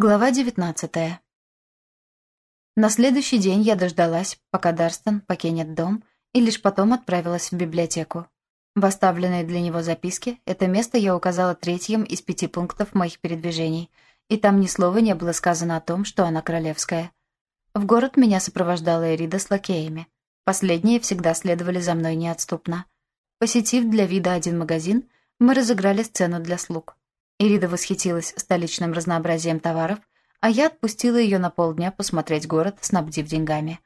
Глава девятнадцатая. На следующий день я дождалась, пока Дарстон покинет дом, и лишь потом отправилась в библиотеку. В оставленной для него записке это место я указала третьим из пяти пунктов моих передвижений, и там ни слова не было сказано о том, что она королевская. В город меня сопровождала Эрида с лакеями. Последние всегда следовали за мной неотступно. Посетив для вида один магазин, мы разыграли сцену для слуг. Ирида восхитилась столичным разнообразием товаров, а я отпустила ее на полдня посмотреть город, снабдив деньгами.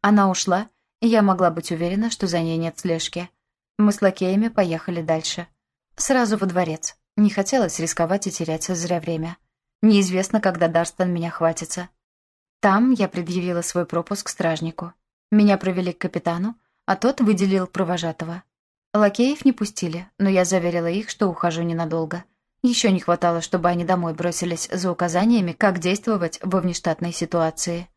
Она ушла, и я могла быть уверена, что за ней нет слежки. Мы с лакеями поехали дальше. Сразу во дворец. Не хотелось рисковать и терять зря время. Неизвестно, когда Дарстон меня хватится. Там я предъявила свой пропуск стражнику. Меня провели к капитану, а тот выделил провожатого. Лакеев не пустили, но я заверила их, что ухожу ненадолго — еще не хватало, чтобы они домой бросились за указаниями, как действовать во внештатной ситуации.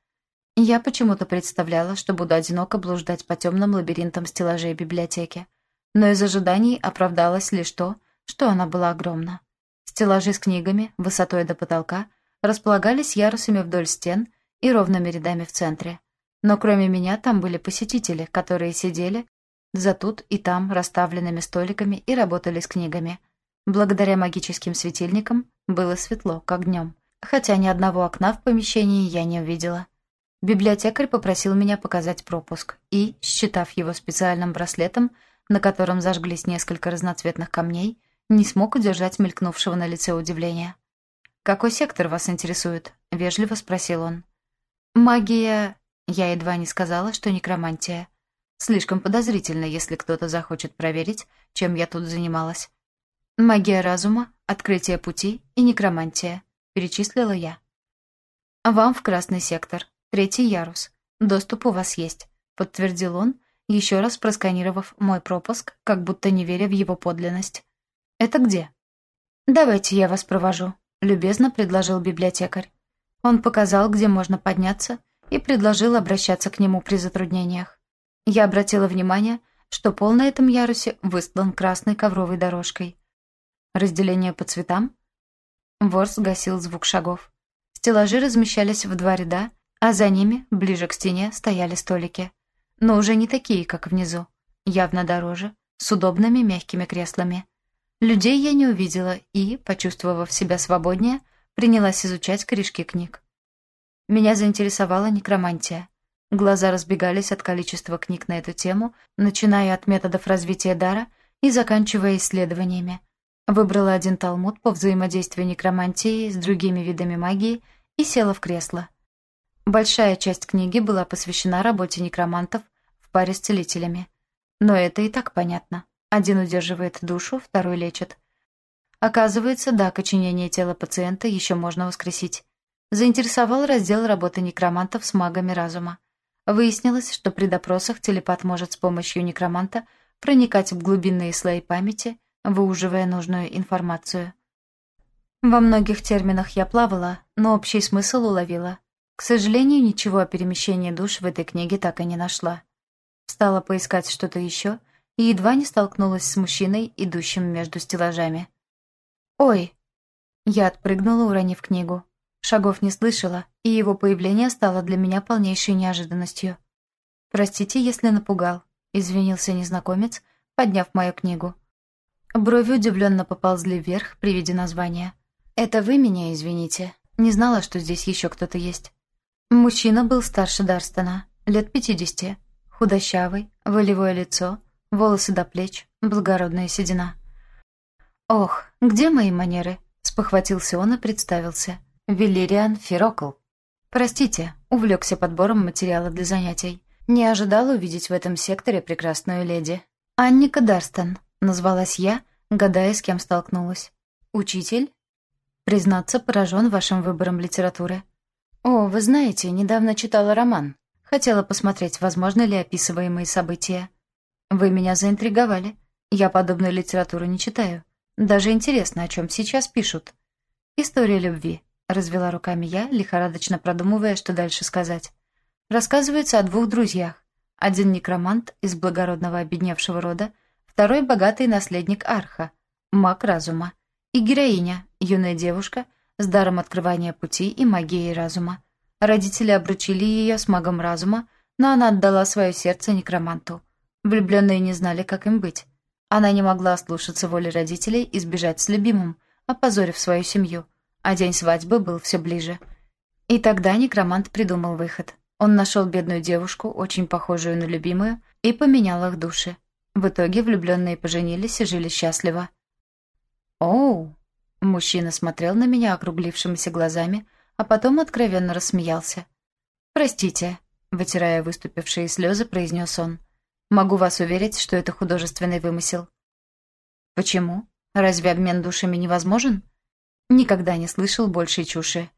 Я почему-то представляла, что буду одиноко блуждать по темным лабиринтам стеллажей библиотеки. Но из ожиданий оправдалось лишь то, что она была огромна. Стеллажи с книгами, высотой до потолка, располагались ярусами вдоль стен и ровными рядами в центре. Но кроме меня там были посетители, которые сидели за тут и там расставленными столиками и работали с книгами — Благодаря магическим светильникам было светло, как днем, хотя ни одного окна в помещении я не увидела. Библиотекарь попросил меня показать пропуск и, считав его специальным браслетом, на котором зажглись несколько разноцветных камней, не смог удержать мелькнувшего на лице удивления. «Какой сектор вас интересует?» — вежливо спросил он. «Магия...» Я едва не сказала, что некромантия. Слишком подозрительно, если кто-то захочет проверить, чем я тут занималась. «Магия разума, открытие пути и некромантия», — перечислила я. «Вам в красный сектор, третий ярус. Доступ у вас есть», — подтвердил он, еще раз просканировав мой пропуск, как будто не веря в его подлинность. «Это где?» «Давайте я вас провожу», — любезно предложил библиотекарь. Он показал, где можно подняться, и предложил обращаться к нему при затруднениях. Я обратила внимание, что пол на этом ярусе выстлан красной ковровой дорожкой. Разделение по цветам? Ворс гасил звук шагов. Стеллажи размещались в два ряда, а за ними, ближе к стене, стояли столики. Но уже не такие, как внизу. Явно дороже, с удобными мягкими креслами. Людей я не увидела и, почувствовав себя свободнее, принялась изучать корешки книг. Меня заинтересовала некромантия. Глаза разбегались от количества книг на эту тему, начиная от методов развития дара и заканчивая исследованиями, Выбрала один талмуд по взаимодействию некромантии с другими видами магии и села в кресло. Большая часть книги была посвящена работе некромантов в паре с целителями. Но это и так понятно. Один удерживает душу, второй лечит. Оказывается, да, коченение тела пациента еще можно воскресить. Заинтересовал раздел работы некромантов с магами разума. Выяснилось, что при допросах телепат может с помощью некроманта проникать в глубинные слои памяти – выуживая нужную информацию. Во многих терминах я плавала, но общий смысл уловила. К сожалению, ничего о перемещении душ в этой книге так и не нашла. Стала поискать что-то еще и едва не столкнулась с мужчиной, идущим между стеллажами. «Ой!» Я отпрыгнула, уронив книгу. Шагов не слышала, и его появление стало для меня полнейшей неожиданностью. «Простите, если напугал», — извинился незнакомец, подняв мою книгу. Брови удивленно поползли вверх при виде названия. «Это вы меня извините. Не знала, что здесь еще кто-то есть». Мужчина был старше Дарстона, лет пятидесяти. Худощавый, волевое лицо, волосы до плеч, благородная седина. «Ох, где мои манеры?» — спохватился он и представился. «Велириан Ферокл». «Простите, увлекся подбором материала для занятий. Не ожидал увидеть в этом секторе прекрасную леди. Анника Дарстон, Назвалась я, гадая, с кем столкнулась. «Учитель?» «Признаться, поражен вашим выбором литературы». «О, вы знаете, недавно читала роман. Хотела посмотреть, возможно ли описываемые события. Вы меня заинтриговали. Я подобную литературу не читаю. Даже интересно, о чем сейчас пишут. История любви», — развела руками я, лихорадочно продумывая, что дальше сказать. Рассказывается о двух друзьях. Один некромант из благородного обедневшего рода, второй богатый наследник Арха, маг разума, и героиня, юная девушка, с даром открывания пути и магией разума. Родители обручили ее с магом разума, но она отдала свое сердце некроманту. Влюбленные не знали, как им быть. Она не могла слушаться воли родителей и сбежать с любимым, опозорив свою семью, а день свадьбы был все ближе. И тогда некромант придумал выход. Он нашел бедную девушку, очень похожую на любимую, и поменял их души. В итоге влюбленные поженились и жили счастливо. «Оу!» Мужчина смотрел на меня округлившимися глазами, а потом откровенно рассмеялся. «Простите», — вытирая выступившие слезы, произнес он. «Могу вас уверить, что это художественный вымысел». «Почему? Разве обмен душами невозможен?» Никогда не слышал большей чуши.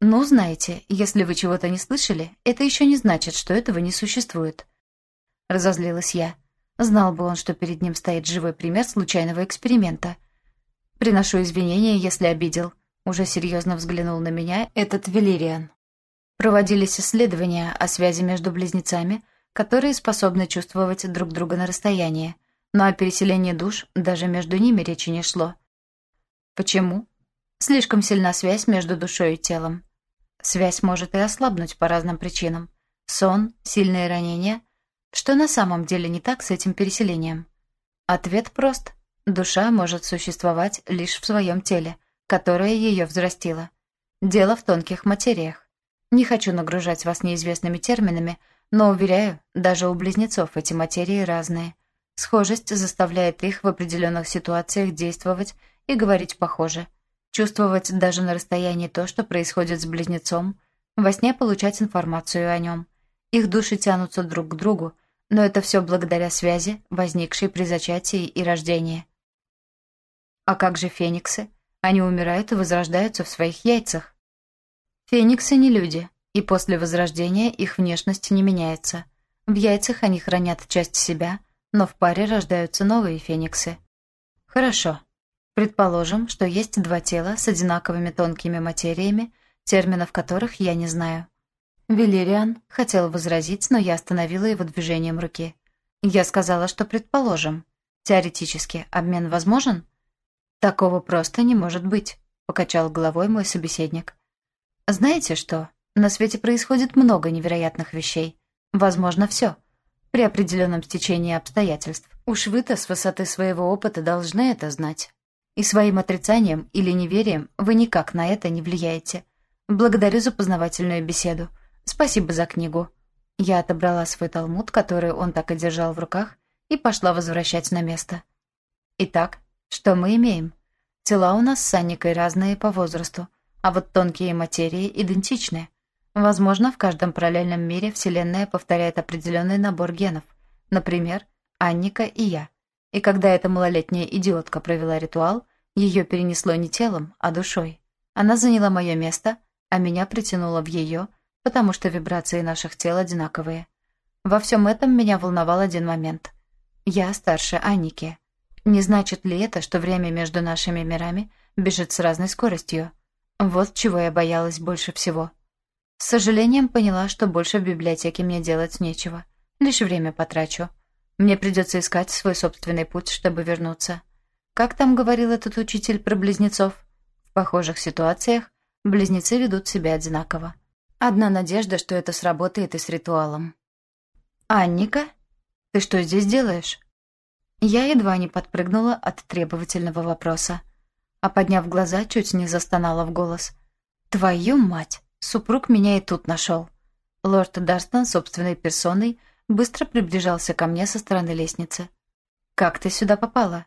«Ну, знаете, если вы чего-то не слышали, это еще не значит, что этого не существует». Разозлилась я. Знал бы он, что перед ним стоит живой пример случайного эксперимента. Приношу извинения, если обидел. Уже серьезно взглянул на меня этот Велириан. Проводились исследования о связи между близнецами, которые способны чувствовать друг друга на расстоянии, но о переселении душ даже между ними речи не шло. Почему? Слишком сильна связь между душой и телом. Связь может и ослабнуть по разным причинам. Сон, сильные ранения — что на самом деле не так с этим переселением? Ответ прост. Душа может существовать лишь в своем теле, которое ее взрастило. Дело в тонких материях. Не хочу нагружать вас неизвестными терминами, но, уверяю, даже у близнецов эти материи разные. Схожесть заставляет их в определенных ситуациях действовать и говорить похоже. Чувствовать даже на расстоянии то, что происходит с близнецом, во сне получать информацию о нем. Их души тянутся друг к другу, но это все благодаря связи, возникшей при зачатии и рождении. А как же фениксы? Они умирают и возрождаются в своих яйцах. Фениксы не люди, и после возрождения их внешность не меняется. В яйцах они хранят часть себя, но в паре рождаются новые фениксы. Хорошо. Предположим, что есть два тела с одинаковыми тонкими материями, терминов которых я не знаю. Велериан хотел возразить, но я остановила его движением руки. Я сказала, что предположим. Теоретически обмен возможен? Такого просто не может быть, покачал головой мой собеседник. Знаете что? На свете происходит много невероятных вещей. Возможно, все. При определенном стечении обстоятельств. Уж вы-то с высоты своего опыта должны это знать. И своим отрицанием или неверием вы никак на это не влияете. Благодарю за познавательную беседу. «Спасибо за книгу». Я отобрала свой талмуд, который он так и держал в руках, и пошла возвращать на место. Итак, что мы имеем? Тела у нас с Анникой разные по возрасту, а вот тонкие материи идентичны. Возможно, в каждом параллельном мире Вселенная повторяет определенный набор генов. Например, Анника и я. И когда эта малолетняя идиотка провела ритуал, ее перенесло не телом, а душой. Она заняла мое место, а меня притянуло в ее, потому что вибрации наших тел одинаковые. Во всем этом меня волновал один момент. Я старше Анники. Не значит ли это, что время между нашими мирами бежит с разной скоростью? Вот чего я боялась больше всего. С сожалением поняла, что больше в библиотеке мне делать нечего. Лишь время потрачу. Мне придется искать свой собственный путь, чтобы вернуться. Как там говорил этот учитель про близнецов? В похожих ситуациях близнецы ведут себя одинаково. Одна надежда, что это сработает и с ритуалом. «Анника, ты что здесь делаешь?» Я едва не подпрыгнула от требовательного вопроса, а подняв глаза, чуть не застонала в голос. «Твою мать! Супруг меня и тут нашел!» Лорд Дарстон собственной персоной быстро приближался ко мне со стороны лестницы. «Как ты сюда попала?»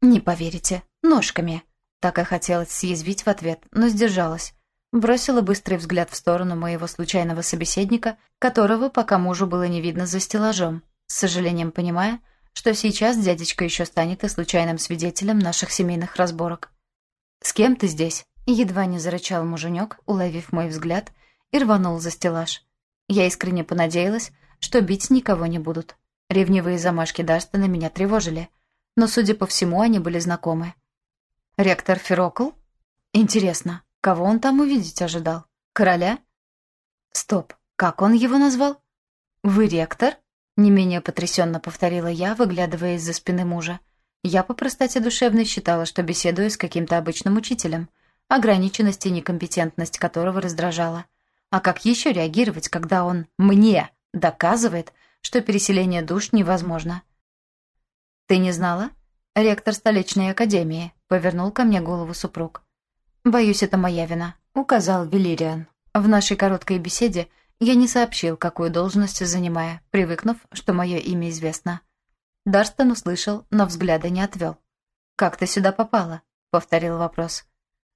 «Не поверите, ножками!» Так и хотелось съязвить в ответ, но сдержалась. Бросила быстрый взгляд в сторону моего случайного собеседника, которого пока мужу было не видно за стеллажом, с сожалением понимая, что сейчас дядечка еще станет и случайным свидетелем наших семейных разборок. «С кем ты здесь?» Едва не зарычал муженек, уловив мой взгляд, и рванул за стеллаж. Я искренне понадеялась, что бить никого не будут. Ревнивые замашки Дарстона меня тревожили, но, судя по всему, они были знакомы. «Ректор Ферокл? Интересно, Кого он там увидеть ожидал? Короля? Стоп, как он его назвал? Вы ректор? Не менее потрясенно повторила я, выглядывая из-за спины мужа. Я по простоте душевной считала, что беседую с каким-то обычным учителем, ограниченность и некомпетентность которого раздражала. А как еще реагировать, когда он мне доказывает, что переселение душ невозможно? «Ты не знала?» «Ректор столичной академии», — повернул ко мне голову супруг. «Боюсь, это моя вина», — указал Велириан. В нашей короткой беседе я не сообщил, какую должность занимая, привыкнув, что мое имя известно. Дарстон услышал, но взгляда не отвел. «Как ты сюда попала?» — повторил вопрос.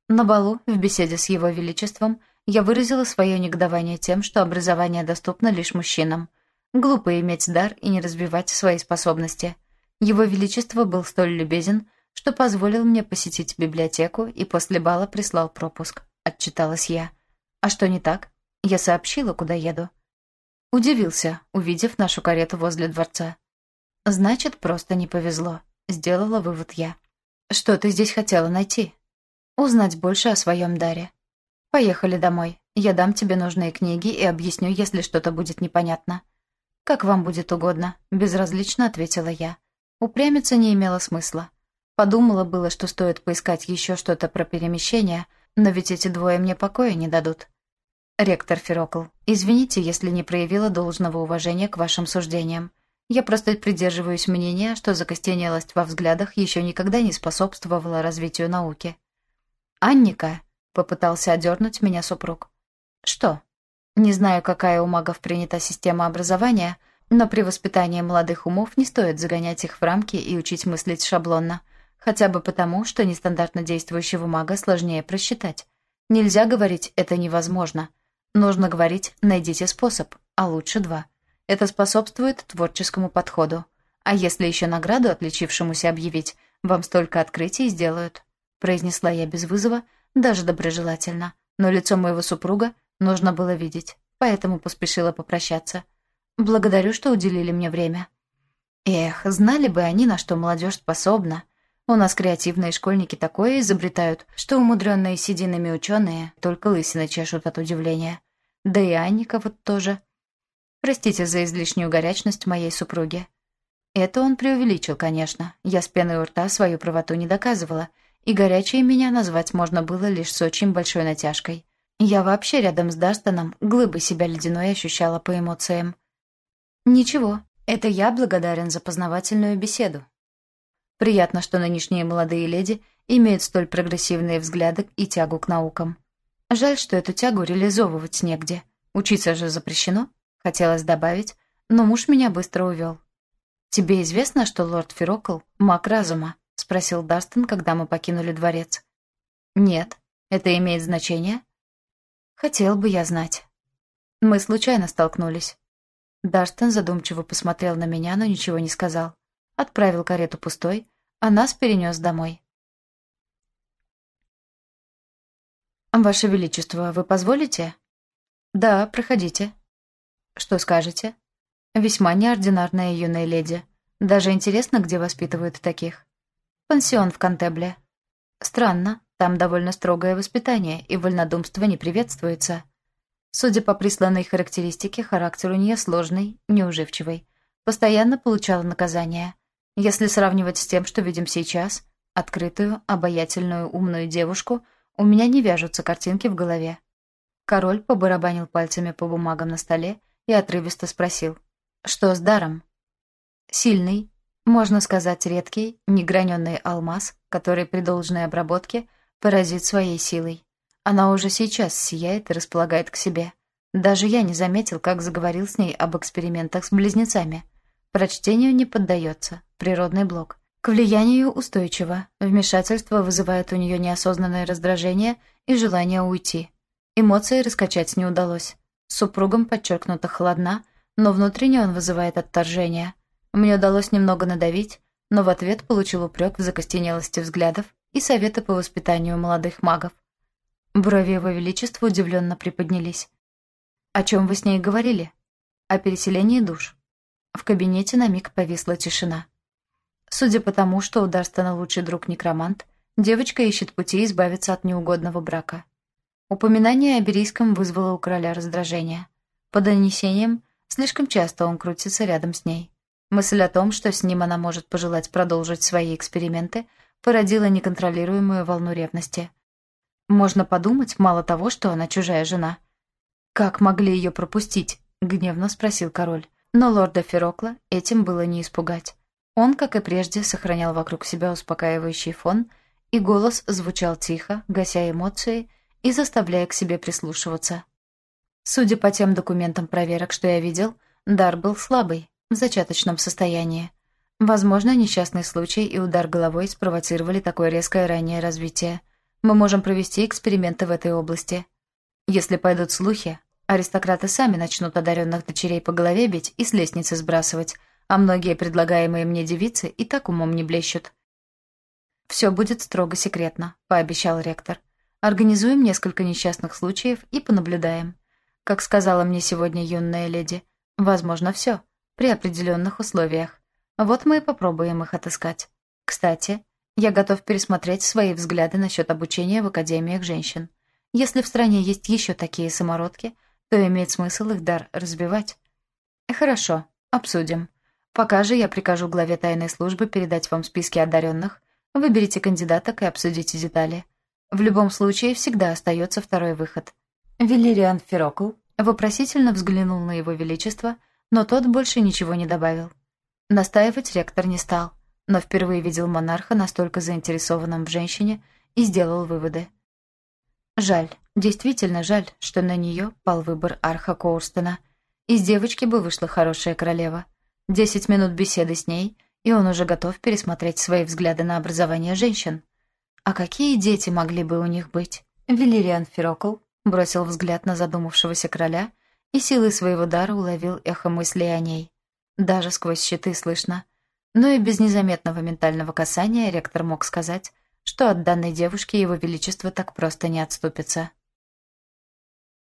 На балу, в беседе с его величеством, я выразила свое негодование тем, что образование доступно лишь мужчинам. Глупо иметь дар и не развивать свои способности. Его величество был столь любезен, что позволил мне посетить библиотеку и после бала прислал пропуск. Отчиталась я. А что не так? Я сообщила, куда еду. Удивился, увидев нашу карету возле дворца. Значит, просто не повезло. Сделала вывод я. Что ты здесь хотела найти? Узнать больше о своем даре. Поехали домой. Я дам тебе нужные книги и объясню, если что-то будет непонятно. Как вам будет угодно, безразлично ответила я. Упрямиться не имело смысла. Подумала было, что стоит поискать еще что-то про перемещение, но ведь эти двое мне покоя не дадут. Ректор Ферокл, извините, если не проявила должного уважения к вашим суждениям. Я просто придерживаюсь мнения, что закостенелость во взглядах еще никогда не способствовала развитию науки. «Анника», — попытался одернуть меня супруг. «Что?» Не знаю, какая у магов принята система образования, но при воспитании молодых умов не стоит загонять их в рамки и учить мыслить шаблонно, хотя бы потому, что нестандартно действующего мага сложнее просчитать. Нельзя говорить «это невозможно». Нужно говорить «найдите способ», а лучше два. Это способствует творческому подходу. А если еще награду отличившемуся объявить, вам столько открытий сделают. Произнесла я без вызова, даже доброжелательно. Но лицо моего супруга нужно было видеть, поэтому поспешила попрощаться. Благодарю, что уделили мне время. Эх, знали бы они, на что молодежь способна. У нас креативные школьники такое изобретают, что умудренные сединами ученые только лысины чешут от удивления. Да и Анника вот тоже. Простите за излишнюю горячность моей супруги. Это он преувеличил, конечно. Я с пеной у рта свою правоту не доказывала, и горячей меня назвать можно было лишь с очень большой натяжкой. Я вообще рядом с Дарстоном глыбы себя ледяной ощущала по эмоциям. Ничего, это я благодарен за познавательную беседу. Приятно, что нынешние молодые леди имеют столь прогрессивные взгляды и тягу к наукам. Жаль, что эту тягу реализовывать негде. Учиться же запрещено. Хотелось добавить, но муж меня быстро увел. «Тебе известно, что лорд Ферокл — маг разума?» — спросил Дарстон, когда мы покинули дворец. «Нет. Это имеет значение?» «Хотел бы я знать». Мы случайно столкнулись. Дарстон задумчиво посмотрел на меня, но ничего не сказал. Отправил карету пустой, а нас перенес домой. «Ваше Величество, вы позволите?» «Да, проходите», «Что скажете?» «Весьма неординарная юная леди. Даже интересно, где воспитывают таких». «Пансион в Кантебле». «Странно. Там довольно строгое воспитание, и вольнодумство не приветствуется». Судя по присланной характеристике, характер у нее сложный, неуживчивый. Постоянно получала наказание. Если сравнивать с тем, что видим сейчас, открытую, обаятельную, умную девушку, у меня не вяжутся картинки в голове. Король побарабанил пальцами по бумагам на столе и отрывисто спросил. «Что с даром?» «Сильный, можно сказать, редкий, неграненный алмаз, который при должной обработке поразит своей силой. Она уже сейчас сияет и располагает к себе. Даже я не заметил, как заговорил с ней об экспериментах с близнецами. Прочтению не поддается, природный блок. К влиянию устойчиво, вмешательство вызывает у нее неосознанное раздражение и желание уйти. Эмоции раскачать не удалось. С супругом подчеркнуто холодна, но внутренне он вызывает отторжение. Мне удалось немного надавить, но в ответ получил упрек в закостенелости взглядов и советы по воспитанию молодых магов. Брови его величества удивленно приподнялись. «О чем вы с ней говорили?» «О переселении душ». В кабинете на миг повисла тишина. Судя по тому, что у Дарстона лучший друг некромант, девочка ищет пути избавиться от неугодного брака. Упоминание о Берийском вызвало у короля раздражение. По донесениям, слишком часто он крутится рядом с ней. Мысль о том, что с ним она может пожелать продолжить свои эксперименты, породила неконтролируемую волну ревности. Можно подумать, мало того, что она чужая жена. «Как могли ее пропустить?» — гневно спросил король. Но лорда Ферокла этим было не испугать. Он, как и прежде, сохранял вокруг себя успокаивающий фон, и голос звучал тихо, гася эмоции и заставляя к себе прислушиваться. Судя по тем документам проверок, что я видел, дар был слабый, в зачаточном состоянии. Возможно, несчастный случай и удар головой спровоцировали такое резкое раннее развитие. Мы можем провести эксперименты в этой области. Если пойдут слухи, аристократы сами начнут одаренных дочерей по голове бить и с лестницы сбрасывать, а многие предлагаемые мне девицы и так умом не блещут. «Все будет строго секретно», — пообещал ректор. «Организуем несколько несчастных случаев и понаблюдаем. Как сказала мне сегодня юная леди, возможно все, при определенных условиях. Вот мы и попробуем их отыскать. Кстати, я готов пересмотреть свои взгляды насчет обучения в академиях женщин. Если в стране есть еще такие самородки, то имеет смысл их дар разбивать. Хорошо, обсудим. Пока же я прикажу главе тайной службы передать вам списки одаренных, выберите кандидаток и обсудите детали. В любом случае всегда остается второй выход. Велириан Ферокл вопросительно взглянул на его величество, но тот больше ничего не добавил. Настаивать ректор не стал, но впервые видел монарха настолько заинтересованным в женщине и сделал выводы. Жаль, действительно жаль, что на нее пал выбор Арха Коурстена. Из девочки бы вышла хорошая королева. Десять минут беседы с ней, и он уже готов пересмотреть свои взгляды на образование женщин. А какие дети могли бы у них быть? Велириан Ферокл бросил взгляд на задумавшегося короля и силой своего дара уловил эхо мыслей о ней. Даже сквозь щиты слышно. Но и без незаметного ментального касания ректор мог сказать, что от данной девушки его величество так просто не отступится.